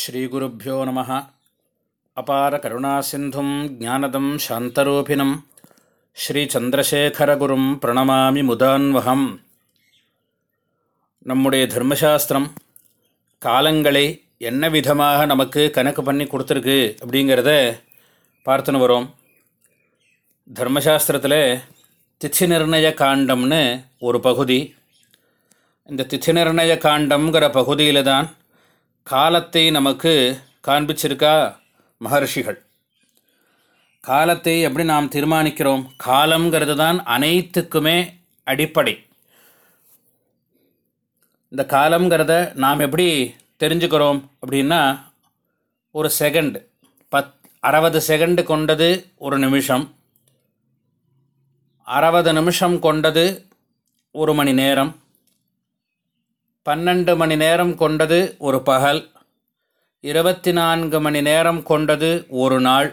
ஸ்ரீகுருப்போ நம. அபார கருணாசிந்தும் ஜானதம் சாந்தரூபிணம். ஸ்ரீச்சந்திரசேகரகுரும் பிரணமாமி முதான்வகம் நம்முடைய தர்மசாஸ்திரம் காலங்களை என்ன விதமாக நமக்கு கணக்கு பண்ணி கொடுத்துருக்கு அப்படிங்கிறத பார்த்துன்னு வரோம். தர்மசாஸ்திரத்தில் திச்சி நிர்ணய காண்டம்னு ஒரு பகுதி. இந்த திச்சி நிர்ணய காண்டம்ங்கிற பகுதியில் தான் காலத்தை நமக்கு காண்பிச்சிருக்கா மகர்ஷிகள். காலத்தை எப்படி நாம் தீர்மானிக்கிறோம்? காலங்கிறது தான் அனைத்துக்குமே அடிப்படை. இந்த காலங்கிறத நாம் எப்படி தெரிஞ்சுக்கிறோம் அப்படின்னா ஒரு செகண்ட் பத் அறுபது செகண்டு கொண்டது ஒரு நிமிஷம். அறுபது நிமிஷம் கொண்டது ஒரு மணி நேரம். பன்னெண்டு மணி நேரம் கொண்டது ஒரு பகல் இருபத்தி நான்கு மணி நேரம் கொண்டது ஒரு நாள்.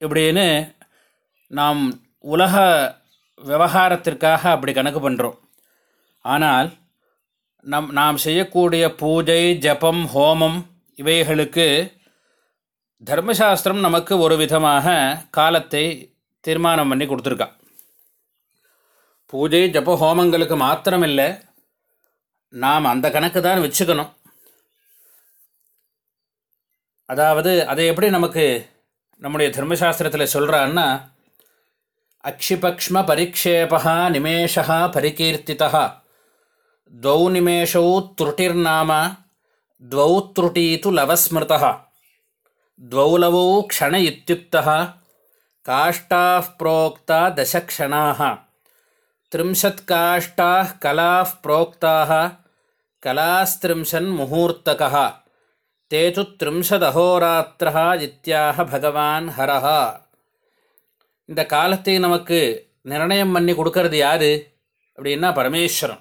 இப்படின்னு நாம் உலக விவகாரத்திற்காக அப்படி கணக்கு பண்ணுறோம் ஆனால் நம் நாம் செய்யக்கூடிய பூஜை ஜபம் ஹோமம் இவைகளுக்கு தர்மசாஸ்திரம் நமக்கு ஒரு விதமாக காலத்தை தீர்மானம் பண்ணி கொடுத்துருக்கா. பூஜை ஜப ஹோமங்களுக்கு மாத்திரமில்லை. நாம் அந்த கணக்கு தான் வச்சுக்கணும் அதாவது அதை எப்படி நமக்கு நம்முடைய தர்மசாஸ்திரத்தில் சொல்கிறான்னா அக்ஷிபக்ஷ்ம பரிக்ஷேபா நிமேஷா பரிகீர்த்திதா द्वौ निमेषौ त्रुटिर्नाम द्वौ त्रुटी तु लवस्मृतः द्वौ लवौ क्षण इत्युक्तः काष्ठाः प्रोक्ता दशक्षणाः त्रिंशत्काष्ठाः कलाः प्रोक्ताः கலாஸ்திரிம்ஷன் முகூர்த்தகா. தேது திரிம்சதஹோராத்திரா இத்தியாக பகவான் ஹரஹா. இந்த காலத்தை நமக்கு நிர்ணயம் பண்ணி கொடுக்கறது யார்? அப்படின்னா பரமேஸ்வரன்.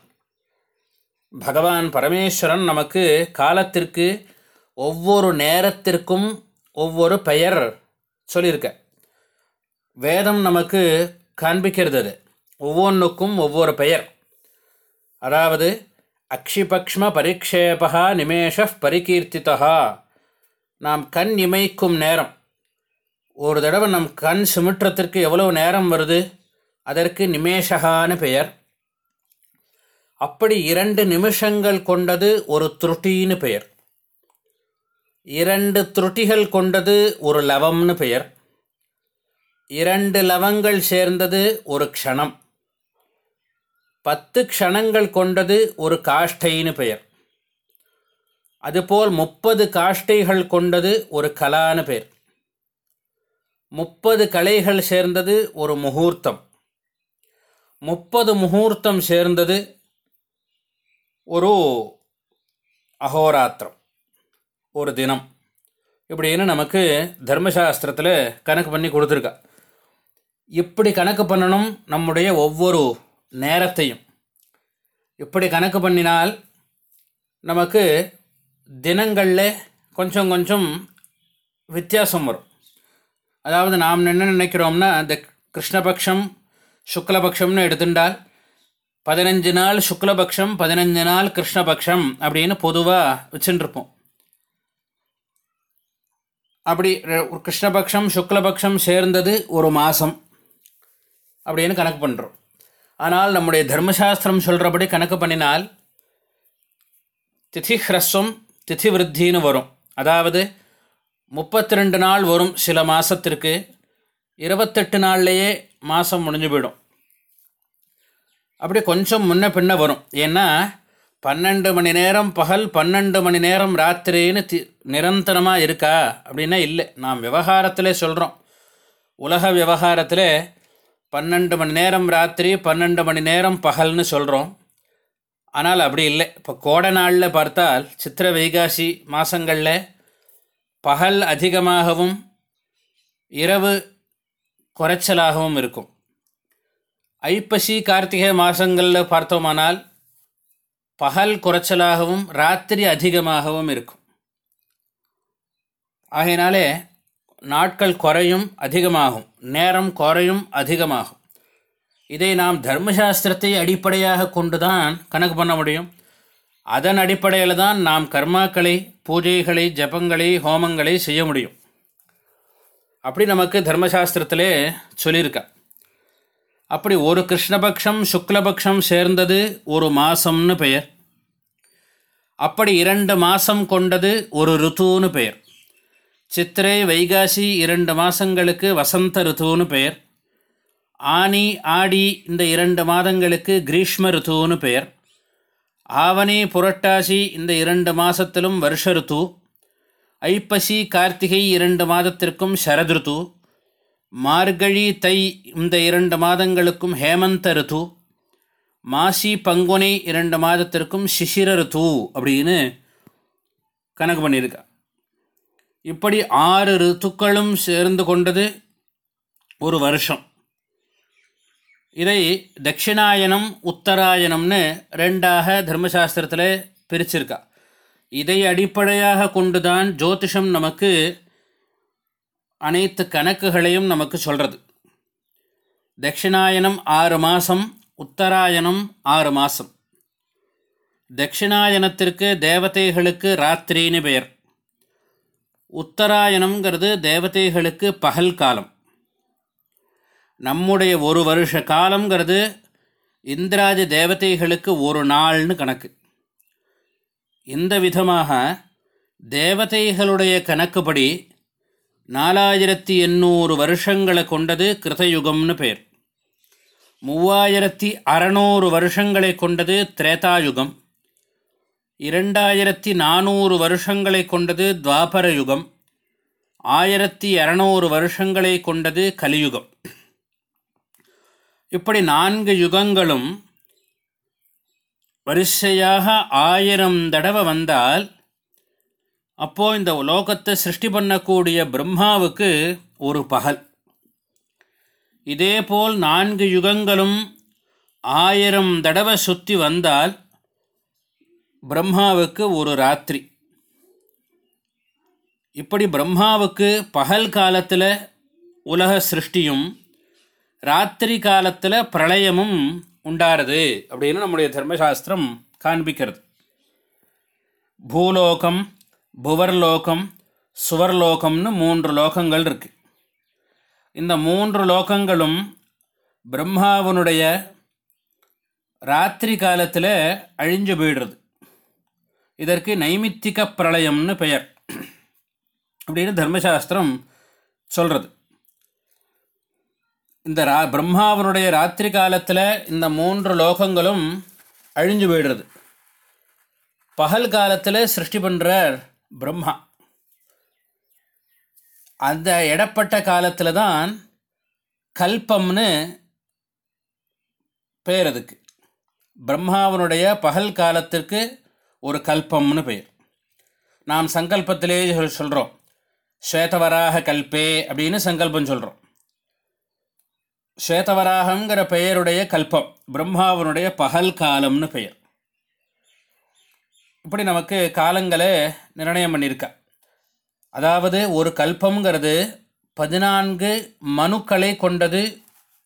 பகவான் பரமேஸ்வரன் நமக்கு காலத்திற்கு ஒவ்வொரு நேரத்திற்கும் ஒவ்வொரு பெயர் சொல்லியிருக்க. வேதம் நமக்கு காண்பிக்கிறது அது. ஒவ்வொன்றுக்கும் ஒவ்வொரு பெயர். அதாவது அக்ஷிபக்ஷ்ம பரிக்ஷேபா நிமேஷ பரிகீர்த்திதா நாம் கண் இமைக்கும் நேரம். ஒரு தடவை நம் கண் சுமிற்றத்திற்கு எவ்வளவு நேரம் வருது? அதற்கு நிமேஷகான்னு பெயர். அப்படி இரண்டு நிமிஷங்கள் கொண்டது ஒரு துருட்டின்னு பெயர். இரண்டு துருட்டிகள் கொண்டது ஒரு லவம்னு பெயர். இரண்டு லவங்கள் சேர்ந்தது ஒரு க்ஷணம். பத்து க்ஷணங்கள் கொண்டது ஒரு காஷ்டைன்னு பெயர். அதுபோல் முப்பது காஷ்டைகள் கொண்டது ஒரு கலான்னு பெயர். முப்பது கலைகள் சேர்ந்தது ஒரு முகூர்த்தம். முப்பது முகூர்த்தம் சேர்ந்தது ஒரு அகோராத்திரம் ஒரு தினம். இப்படின்னு நமக்கு தர்மசாஸ்திரத்தில் கணக்கு பண்ணி கொடுத்துருக்கா. இப்படி கணக்கு பண்ணணும் நம்முடைய ஒவ்வொரு நேரத்தையும். இப்படி கணக்கு பண்ணினால் நமக்கு தினங்களில் கொஞ்சம் கொஞ்சம் வித்தியாசம் வரும். அதாவது நாம் என்ன நினைக்கிறோம்னா இந்த கிருஷ்ணபக்ஷம் சுக்லபக்ஷம்னு எடுத்துட்டால் பதினஞ்சு நாள் சுக்லபக்ஷம் பதினஞ்சு நாள் கிருஷ்ணபக்ஷம் அப்படின்னு பொதுவாக வச்சுட்டுருப்போம் அப்படி கிருஷ்ணபக்ஷம் சுக்லபக்ஷம் சேர்ந்தது ஒரு மாதம் அப்படின்னு கணக்கு பண்ணுறோம் ஆனால் நம்முடைய தர்மசாஸ்திரம் சொல்கிறபடி கணக்கு பண்ணினால் திதி ஹ்ரஸ்வம் திதி விருத்தின்னு வரும். அதாவது முப்பத்தி ரெண்டு நாள் வரும் சில மாதத்திற்கு இருபத்தெட்டு நாள்லேயே மாதம் முடிஞ்சு போயிடும். அப்படி கொஞ்சம் முன்ன பின்ன வரும். ஏன்னா பன்னெண்டு மணி நேரம் பகல் பன்னெண்டு மணி நேரம் ராத்திரின்னு தி நிரந்தரமாக இருக்கா? அப்படின்னா இல்லை. நாம் விவகாரத்தில் சொல்கிறோம் உலக விவகாரத்தில் பன்னெண்டு மணி நேரம் ராத்திரி பன்னெண்டு மணி நேரம் பகல்னு சொல்கிறோம் ஆனால் அப்படி இல்லை. இப்போ கோடை நாளில் பார்த்தால் சித்திர வைகாசி மாதங்களில் பகல் அதிகமாகவும் இரவு குறைச்சலாகவும் இருக்கும். ஐப்பசி கார்த்திகை மாதங்களில் பார்த்தோமானால் பகல் குறைச்சலாகவும் ராத்திரி அதிகமாகவும் இருக்கும். ஆகையினாலே நாட்கள் குறையும் அதிகமாகும். நேரம் குறையும் அதிகமாகும். இதை நாம் தர்மசாஸ்திரத்தை அடிப்படையாக கொண்டு தான் கணக்கு பண்ண முடியும். அதன் அடிப்படையில் தான் நாம் கர்மாக்களை பூஜைகளை ஜபங்களை ஹோமங்களை செய்ய முடியும். அப்படி நமக்கு தர்மசாஸ்திரத்திலே சொல்லியிருக்கா. அப்படி ஒரு கிருஷ்ணபக்ஷம் சுக்லபக்ஷம் சேர்ந்தது ஒரு மாதம்னு பெயர். அப்படி இரண்டு மாதம் கொண்டது ஒரு ருத்துன்னு பெயர். சித்திரை வைகாசி இரண்டு மாதங்களுக்கு வசந்த ருத்துன்னு பெயர் ஆனி ஆடி இந்த இரண்டு மாதங்களுக்கு கிரீஷ்ம ருத்துன்னு பெயர் ஆவணி புரட்டாசி இந்த இரண்டு மாதத்திலும் வருஷ ருத்து. ஐப்பசி கார்த்திகை இரண்டு மாதத்திற்கும் சரதுருத்து மார்கழி தை இந்த இரண்டு மாதங்களுக்கும் ஹேமந்த ருத்து. மாசி பங்குனி இரண்டு மாதத்திற்கும் சிசிர ருத்து அப்படின்னு கணக்கு பண்ணியிருக்கா. இப்படி ஆறு ருத்துக்களும் சேர்ந்து கொண்டது ஒரு வருஷம். இதை தட்சிணாயனம் உத்தராயணம்னு ரெண்டாக தர்மசாஸ்திரத்தில் பிரிச்சிருக்கா. இதை அடிப்படையாக கொண்டுதான் ஜோதிஷம் நமக்கு அனைத்து கணக்குகளையும் நமக்கு சொல்கிறது தட்சிணாயனம் ஆறு மாதம் உத்தராயணம் ஆறு மாதம் தட்சிணாயனத்திற்கு தேவதைகளுக்கு ராத்திரின்னு பெயர். உத்தராயணம்ங்கிறது தேவதைகளுக்கு பகல் காலம். நம்முடைய ஒரு வருஷ காலங்கிறது இந்திராஜ தேவதைகளுக்கு ஒரு நாள்னு கணக்கு. இந்த விதமாக தேவதைகளுடைய கணக்குப்படி நாலாயிரத்தி எண்ணூறு வருஷங்களை கொண்டது கிருதயுகம்னு பெயர் மூவாயிரத்தி அறநூறு வருஷங்களை கொண்டது திரேதாயுகம். இரண்டாயிரத்தி நானூறு வருஷங்களை கொண்டது துவாபர யுகம். ஆயிரத்தி இரநூறு வருஷங்களை கொண்டது கலியுகம். இப்படி நான்கு யுகங்களும் வரிசையாக ஆயிரம் தடவை வந்தால் அப்போது இந்த லோகத்தை சிருஷ்டி பண்ணக்கூடிய பிரம்மாவுக்கு ஒரு பகல். இதேபோல் நான்கு யுகங்களும் ஆயிரம் தடவை சுற்றி வந்தால் பிரம்மாவுக்கு ஒரு ராத்திரி. இப்படி பிரம்மாவுக்கு பகல் காலத்தில் உலக சிருஷ்டியும் ராத்திரி காலத்தில் பிரளயமும் உண்டாருது அப்படின்னு நம்முடைய தர்மசாஸ்திரம் காண்பிக்கிறது. பூலோகம் புவர்லோகம் சுவர்லோகம்னு மூன்று லோகங்கள் இருக்குது இந்த மூன்று லோகங்களும் பிரம்மாவனுடைய ராத்திரி காலத்தில் அழிஞ்சு போயிடுறது. இதற்கு நைமித்திக பிரளயம்னு பெயர். அப்படின்னு தர்மசாஸ்திரம் சொல்கிறது இந்த ரா பிரம்மாவனுடைய ராத்திரி காலத்தில் இந்த மூன்று லோகங்களும் அழிஞ்சு போயிடுறது. பகல் காலத்தில் சிருஷ்டி பண்ணுறார் பிரம்மா. அந்த இடப்பட்ட காலத்தில் தான் கல்பம்னு பெயர் அதுக்கு. பிரம்மாவனுடைய பகல் காலத்திற்கு ஒரு கல்பம்னு பெயர். நாம் சங்கல்பத்திலே சொல்கிறோம் ஸ்வேதவராக கல்பே அப்படின்னு சங்கல்பம் சொல்கிறோம் ஸ்வேதவராகங்கிற பெயருடைய கல்பம் பிரம்மாவனுடைய பகல் காலம்னு பெயர். இப்படி நமக்கு காலங்களை நிர்ணயம் பண்ணியிருக்கா. அதாவது ஒரு கல்பம்ங்கிறது பதினான்கு மனுக்களை கொண்டது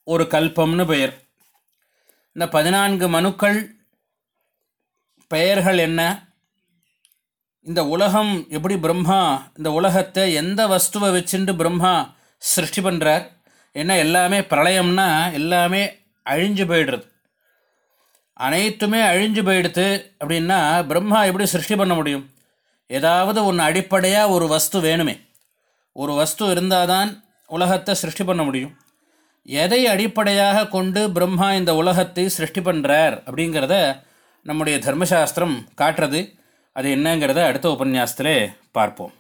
ஒரு கல்பம்னு பெயர். இந்த பதினான்கு மனுக்கள் பெயர்கள் என்ன? இந்த உலகம் எப்படி பிரம்மா? இந்த உலகத்தை எந்த வஸ்துவை வச்சுட்டு பிரம்மா சிருஷ்டி பண்ணுறார் என்ன எல்லாமே பிரளயம்னா எல்லாமே அழிஞ்சு போயிடுறது. அனைத்துமே அழிஞ்சு போயிடுது அப்படின்னா பிரம்மா எப்படி சிருஷ்டி பண்ண முடியும்? ஏதாவது ஒன்று அடிப்படையாக ஒரு வஸ்து வேணுமே. ஒரு வஸ்து இருந்தால் தான் உலகத்தை சிருஷ்டி பண்ண முடியும். எதை அடிப்படையாக கொண்டு பிரம்மா இந்த உலகத்தை சிருஷ்டி பண்ணுறார் அப்படிங்கிறத நம்முடைய தர்மசாஸ்திரம் காட்டுறது. அது என்னங்கிறத அடுத்த உபன்யாசத்தில் பார்ப்போம்.